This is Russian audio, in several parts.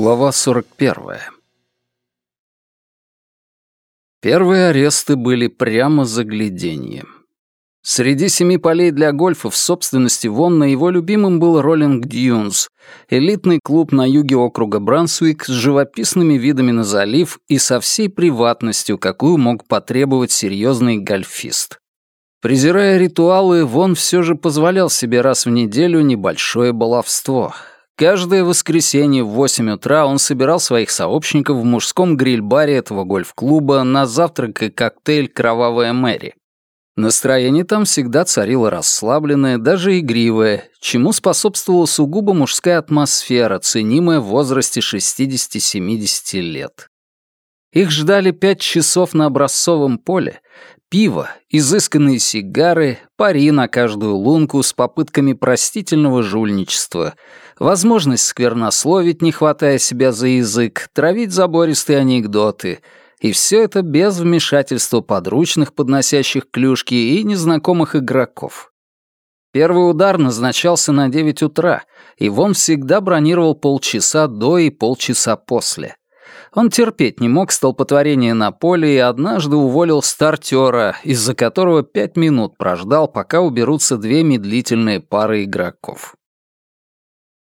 Глава 41. Первые аресты были прямо загляденьем. Среди семи полей для гольфа в собственности Вонна его любимым был Роллинг Дьюнс, элитный клуб на юге округа Брансуик с живописными видами на залив и со всей приватностью, какую мог потребовать серьезный гольфист. Презирая ритуалы, Вон все же позволял себе раз в неделю небольшое баловство — Каждое воскресенье в 8 утра он собирал своих сообщников в мужском гриль-баре этого гольф-клуба на завтрак и коктейль «Кровавая Мэри». Настроение там всегда царило расслабленное, даже игривое, чему способствовала сугубо мужская атмосфера, ценимая в возрасте 60-70 лет. Их ждали пять часов на образцовом поле, пиво, изысканные сигары, пари на каждую лунку с попытками простительного жульничества — возможность сквернословить, не хватая себя за язык, травить забористые анекдоты, и все это без вмешательства подручных, подносящих клюшки, и незнакомых игроков. Первый удар назначался на 9 утра, и Вон всегда бронировал полчаса до и полчаса после. Он терпеть не мог столпотворения на поле и однажды уволил стартера, из-за которого пять минут прождал, пока уберутся две медлительные пары игроков.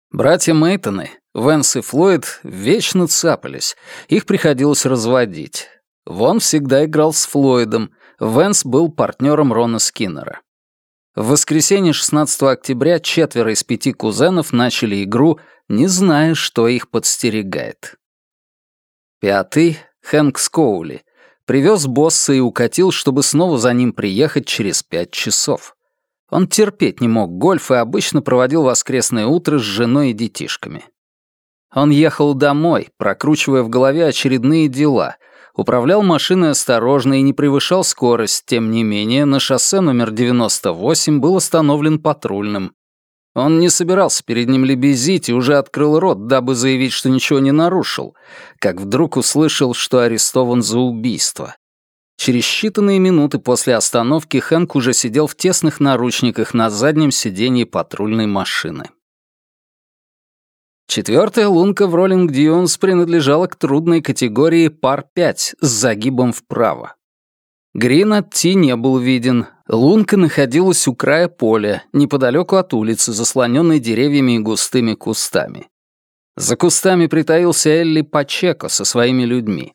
Братья Мейтоны, Венс и Флойд, вечно цапались. Их приходилось разводить. Вон всегда играл с Флойдом, Венс был партнером Рона Скиннера. В воскресенье 16 октября четверо из пяти кузенов начали игру, не зная, что их подстерегает. Пятый, Хэнк Скоули, привез босса и укатил, чтобы снова за ним приехать через пять часов. Он терпеть не мог гольф и обычно проводил воскресное утро с женой и детишками. Он ехал домой, прокручивая в голове очередные дела, управлял машиной осторожно и не превышал скорость, тем не менее на шоссе номер 98 был остановлен патрульным. Он не собирался перед ним лебезить и уже открыл рот, дабы заявить, что ничего не нарушил, как вдруг услышал, что арестован за убийство. Через считанные минуты после остановки Хэнк уже сидел в тесных наручниках на заднем сиденье патрульной машины. Четвертая лунка в Роллинг Дьюнс принадлежала к трудной категории пар 5 с загибом вправо. Грин от Ти не был виден. Лунка находилась у края поля, неподалеку от улицы, заслоненной деревьями и густыми кустами. За кустами притаился Элли Пачеко со своими людьми.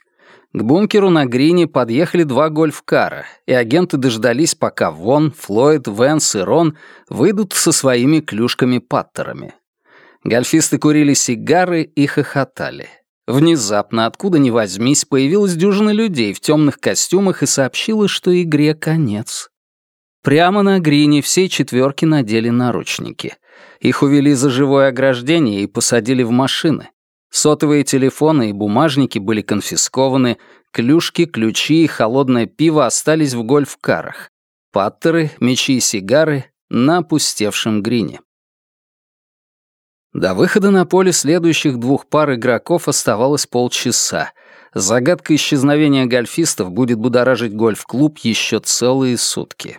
К бункеру на Грине подъехали два гольф-кара, и агенты дождались, пока Вон, Флойд, Венс и Рон выйдут со своими клюшками-паттерами. Гольфисты курили сигары и хохотали. Внезапно, откуда ни возьмись, появилась дюжина людей в темных костюмах и сообщила, что игре конец. Прямо на грине всей четверки надели наручники. Их увели за живое ограждение и посадили в машины. Сотовые телефоны и бумажники были конфискованы, клюшки, ключи и холодное пиво остались в гольф-карах. Паттеры, мечи и сигары на опустевшем грине. До выхода на поле следующих двух пар игроков оставалось полчаса. Загадка исчезновения гольфистов будет будоражить гольф-клуб еще целые сутки.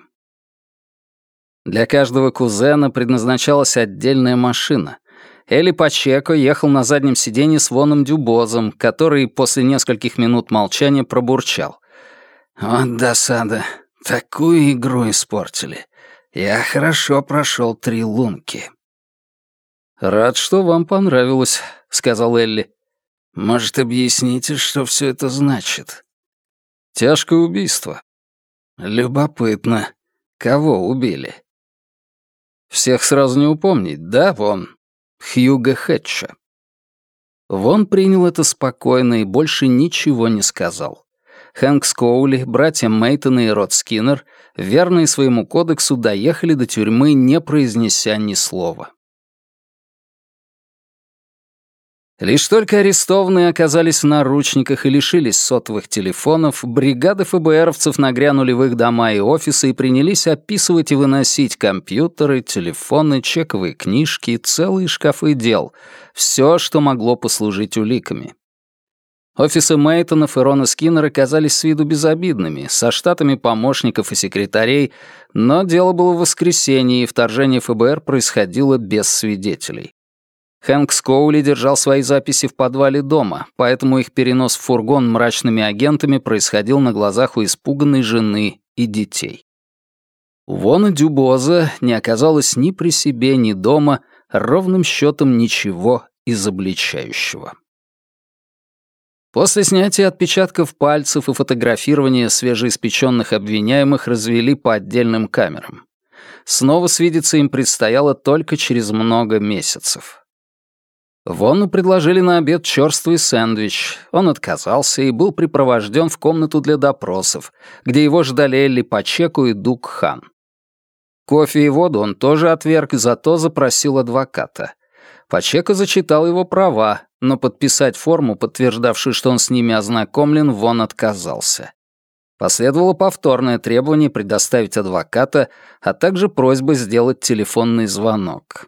Для каждого кузена предназначалась отдельная машина — Эли Пачеко ехал на заднем сиденье с Воном Дюбозом, который после нескольких минут молчания пробурчал. «Вот досада. Такую игру испортили. Я хорошо прошел три лунки». «Рад, что вам понравилось», — сказал Элли. «Может, объясните, что все это значит?» «Тяжкое убийство». «Любопытно. Кого убили?» «Всех сразу не упомнить, да, Вон?» Хьюга Хэтча. Вон принял это спокойно и больше ничего не сказал. Хэнк Скоули, братья Мейтон и Род Скиннер, верные своему кодексу, доехали до тюрьмы, не произнеся ни слова. Лишь только арестованные оказались в наручниках и лишились сотовых телефонов, бригады ФБРовцев нагрянули в их дома и офисы и принялись описывать и выносить компьютеры, телефоны, чековые книжки, целые шкафы дел, все, что могло послужить уликами. Офисы Мейтонов и Рона Скиннера казались с виду безобидными, со штатами помощников и секретарей, но дело было в воскресенье, и вторжение ФБР происходило без свидетелей. Хэнк Скоули держал свои записи в подвале дома, поэтому их перенос в фургон мрачными агентами происходил на глазах у испуганной жены и детей. У Вона Дюбоза не оказалось ни при себе, ни дома, ровным счетом ничего изобличающего. После снятия отпечатков пальцев и фотографирования свежеиспеченных обвиняемых развели по отдельным камерам. Снова свидеться им предстояло только через много месяцев. Вону предложили на обед черствый сэндвич. Он отказался и был припровожден в комнату для допросов, где его ждали Элли Пачеку и Дук Хан. Кофе и воду он тоже отверг, зато запросил адвоката. Пачека зачитал его права, но подписать форму, подтверждавшую, что он с ними ознакомлен, Вон отказался. Последовало повторное требование предоставить адвоката, а также просьба сделать телефонный звонок.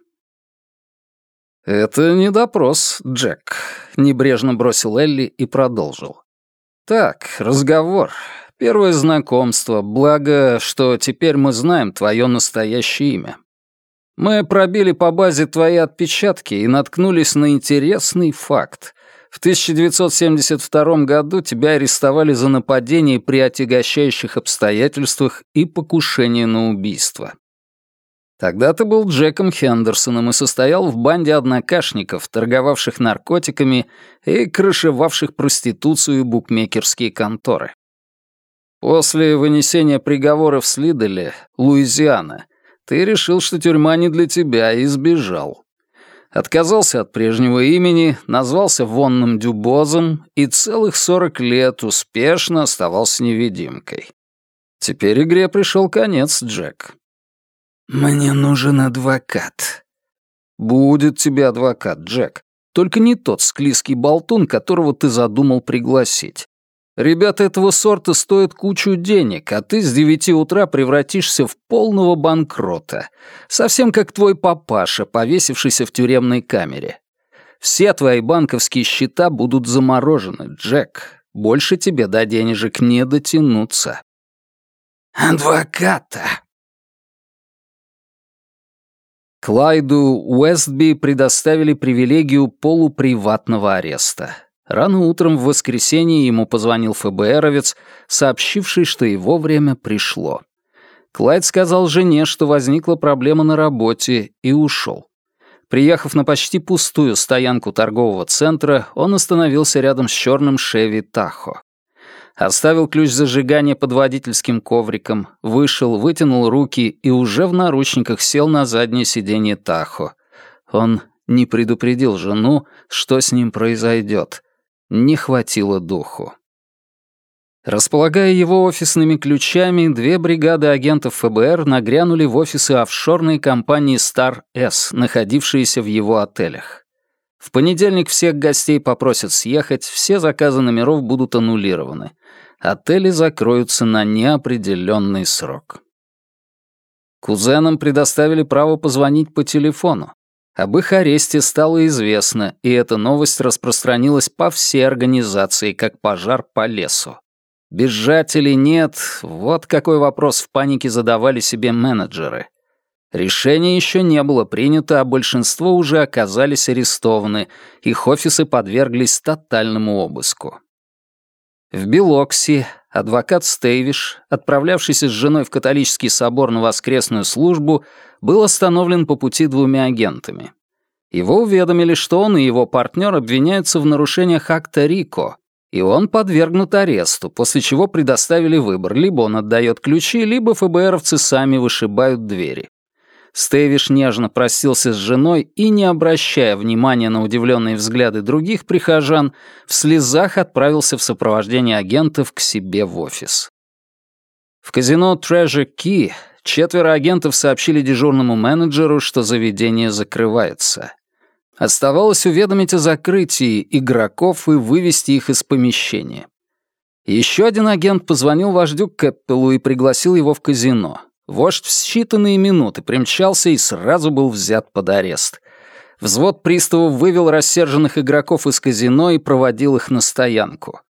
«Это не допрос, Джек», — небрежно бросил Элли и продолжил. «Так, разговор. Первое знакомство, благо, что теперь мы знаем твое настоящее имя. Мы пробили по базе твои отпечатки и наткнулись на интересный факт. В 1972 году тебя арестовали за нападение при отягощающих обстоятельствах и покушение на убийство. Тогда ты был Джеком Хендерсоном и состоял в банде однокашников, торговавших наркотиками и крышевавших проституцию и букмекерские конторы. После вынесения приговора в Слиделе, Луизиана, ты решил, что тюрьма не для тебя, и сбежал. Отказался от прежнего имени, назвался Вонным Дюбозом и целых сорок лет успешно оставался невидимкой. Теперь игре пришел конец, Джек. «Мне нужен адвокат». «Будет тебе адвокат, Джек. Только не тот склизкий болтун, которого ты задумал пригласить. Ребята этого сорта стоят кучу денег, а ты с девяти утра превратишься в полного банкрота. Совсем как твой папаша, повесившийся в тюремной камере. Все твои банковские счета будут заморожены, Джек. Больше тебе до денежек не дотянуться. Адвоката. Клайду Уэстби предоставили привилегию полуприватного ареста. Рано утром в воскресенье ему позвонил ФБРовец, сообщивший, что его время пришло. Клайд сказал жене, что возникла проблема на работе, и ушел. Приехав на почти пустую стоянку торгового центра, он остановился рядом с черным Шеви Тахо. Оставил ключ зажигания под водительским ковриком, вышел, вытянул руки и уже в наручниках сел на заднее сиденье Тахо. Он не предупредил жену, что с ним произойдет не хватило духу. Располагая его офисными ключами, две бригады агентов ФБР нагрянули в офисы офшорной компании Star S, находившиеся в его отелях. В понедельник всех гостей попросят съехать, все заказы номеров будут аннулированы. Отели закроются на неопределенный срок. Кузенам предоставили право позвонить по телефону. Об их аресте стало известно, и эта новость распространилась по всей организации, как пожар по лесу. Бежать или нет, вот какой вопрос в панике задавали себе менеджеры. Решение еще не было принято, а большинство уже оказались арестованы, их офисы подверглись тотальному обыску. В Белокси адвокат Стейвиш, отправлявшийся с женой в католический собор на воскресную службу, был остановлен по пути двумя агентами. Его уведомили, что он и его партнер обвиняются в нарушениях акта РИКО, и он подвергнут аресту, после чего предоставили выбор, либо он отдает ключи, либо ФБРовцы сами вышибают двери. Стейвиш нежно простился с женой и, не обращая внимания на удивленные взгляды других прихожан, в слезах отправился в сопровождении агентов к себе в офис. В казино Treasure Key четверо агентов сообщили дежурному менеджеру, что заведение закрывается. Оставалось уведомить о закрытии игроков и вывести их из помещения. Еще один агент позвонил вождю Кэппелу и пригласил его в казино. Вождь в считанные минуты примчался и сразу был взят под арест. Взвод приставов вывел рассерженных игроков из казино и проводил их на стоянку.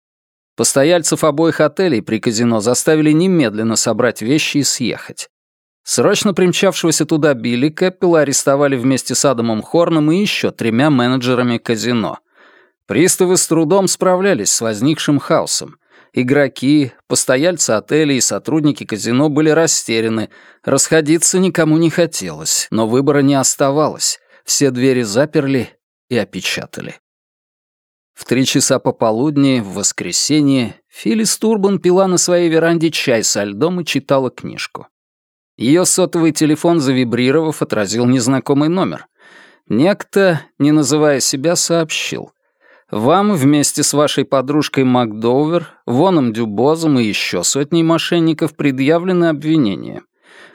Постояльцев обоих отелей при казино заставили немедленно собрать вещи и съехать. Срочно примчавшегося туда Билли Кэппела арестовали вместе с Адамом Хорном и еще тремя менеджерами казино. Приставы с трудом справлялись с возникшим хаосом. Игроки, постояльцы отелей и сотрудники казино были растеряны, расходиться никому не хотелось, но выбора не оставалось. Все двери заперли и опечатали. В три часа пополудни, в воскресенье, Филлис Турбан пила на своей веранде чай со льдом и читала книжку. Ее сотовый телефон, завибрировав, отразил незнакомый номер. Некто, не называя себя, сообщил. Вам вместе с вашей подружкой Макдоувер, Воном Дюбозом и еще сотней мошенников предъявлены обвинения.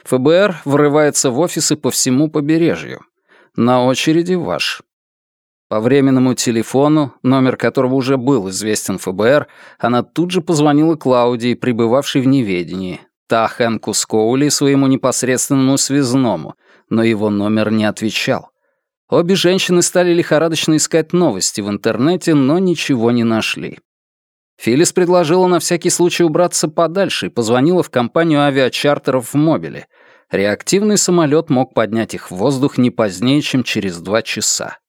ФБР врывается в офисы по всему побережью. На очереди ваш. По временному телефону, номер которого уже был известен ФБР, она тут же позвонила Клаудии, пребывавшей в неведении. Та Хэнку Скоули своему непосредственному связному, но его номер не отвечал. Обе женщины стали лихорадочно искать новости в интернете, но ничего не нашли. Филлис предложила на всякий случай убраться подальше и позвонила в компанию авиачартеров в Мобиле. Реактивный самолет мог поднять их в воздух не позднее, чем через два часа.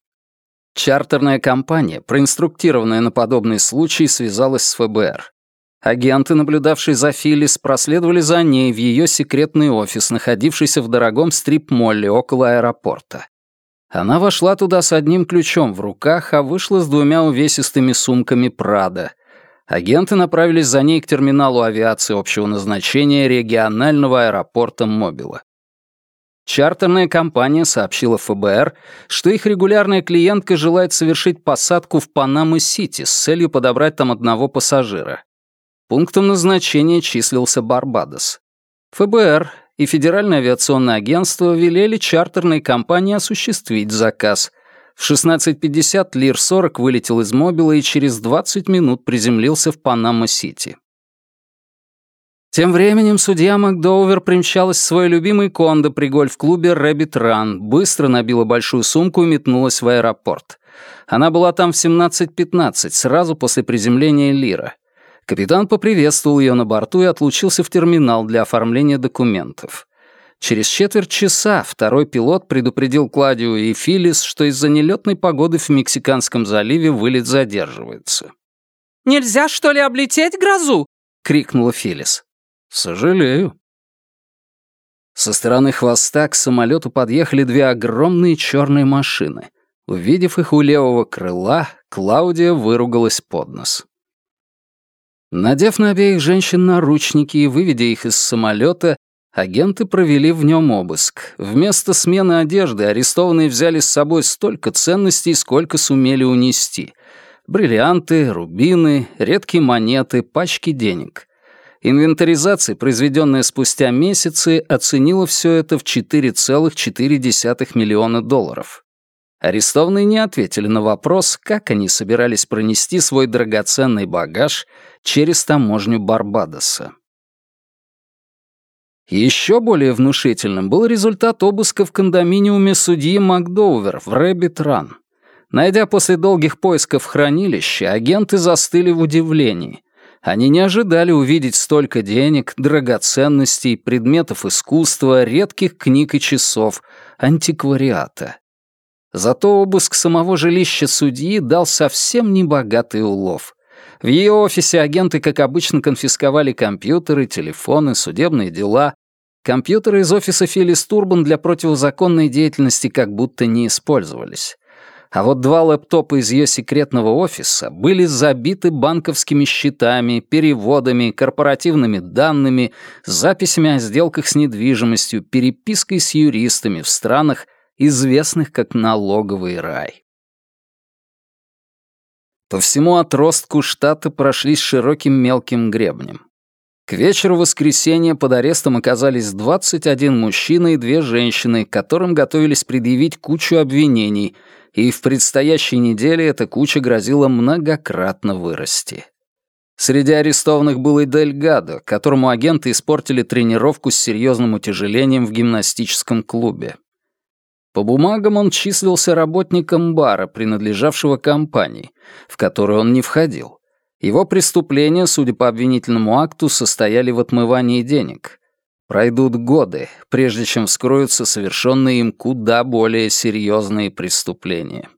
Чартерная компания, проинструктированная на подобный случай, связалась с ФБР. Агенты, наблюдавшие за Филлис, проследовали за ней в ее секретный офис, находившийся в дорогом стрип-молле около аэропорта. Она вошла туда с одним ключом в руках, а вышла с двумя увесистыми сумками Прада. Агенты направились за ней к терминалу авиации общего назначения регионального аэропорта Мобила. Чартерная компания сообщила ФБР, что их регулярная клиентка желает совершить посадку в Панама-Сити с целью подобрать там одного пассажира. Пунктом назначения числился Барбадос. ФБР и Федеральное авиационное агентство велели чартерной компании осуществить заказ. В 16.50 Лир-40 вылетел из Мобила и через 20 минут приземлился в Панама-Сити. Тем временем судья Макдоувер примчалась в свой любимый кондо при гольф-клубе «Рэббит Ран», быстро набила большую сумку и метнулась в аэропорт. Она была там в 17.15, сразу после приземления Лира. Капитан поприветствовал ее на борту и отлучился в терминал для оформления документов. Через четверть часа второй пилот предупредил Клаудию и Филлис, что из-за нелетной погоды в Мексиканском заливе вылет задерживается. «Нельзя, что ли, облететь грозу?» — крикнула Филис. «Сожалею». Со стороны хвоста к самолету подъехали две огромные черные машины. Увидев их у левого крыла, Клаудия выругалась под нос. Надев на обеих женщин наручники и выведя их из самолета, агенты провели в нем обыск. Вместо смены одежды арестованные взяли с собой столько ценностей, сколько сумели унести. Бриллианты, рубины, редкие монеты, пачки денег. Инвентаризация, произведенная спустя месяцы, оценила все это в 4,4 миллиона долларов. Арестованные не ответили на вопрос, как они собирались пронести свой драгоценный багаж через таможню Барбадоса. Еще более внушительным был результат обыска в кондоминиуме судьи Макдоувер в Рэббит Ран. Найдя после долгих поисков хранилище, агенты застыли в удивлении. Они не ожидали увидеть столько денег, драгоценностей, предметов искусства, редких книг и часов, антиквариата. Зато обыск самого жилища судьи дал совсем небогатый улов. В ее офисе агенты, как обычно, конфисковали компьютеры, телефоны, судебные дела. Компьютеры из офиса Филлис Турбан для противозаконной деятельности как будто не использовались. А вот два лэптопа из ее секретного офиса были забиты банковскими счетами, переводами, корпоративными данными, записями о сделках с недвижимостью, перепиской с юристами в странах, известных как налоговый рай. По всему отростку штата прошлись широким мелким гребнем. К вечеру воскресенья под арестом оказались 21 мужчина и две женщины, которым готовились предъявить кучу обвинений, и в предстоящей неделе эта куча грозила многократно вырасти. Среди арестованных был и Дель Гадо, которому агенты испортили тренировку с серьезным утяжелением в гимнастическом клубе. По бумагам он числился работником бара, принадлежавшего компании, в которую он не входил. Его преступления, судя по обвинительному акту, состояли в отмывании денег. Пройдут годы, прежде чем вскроются совершенные им куда более серьезные преступления.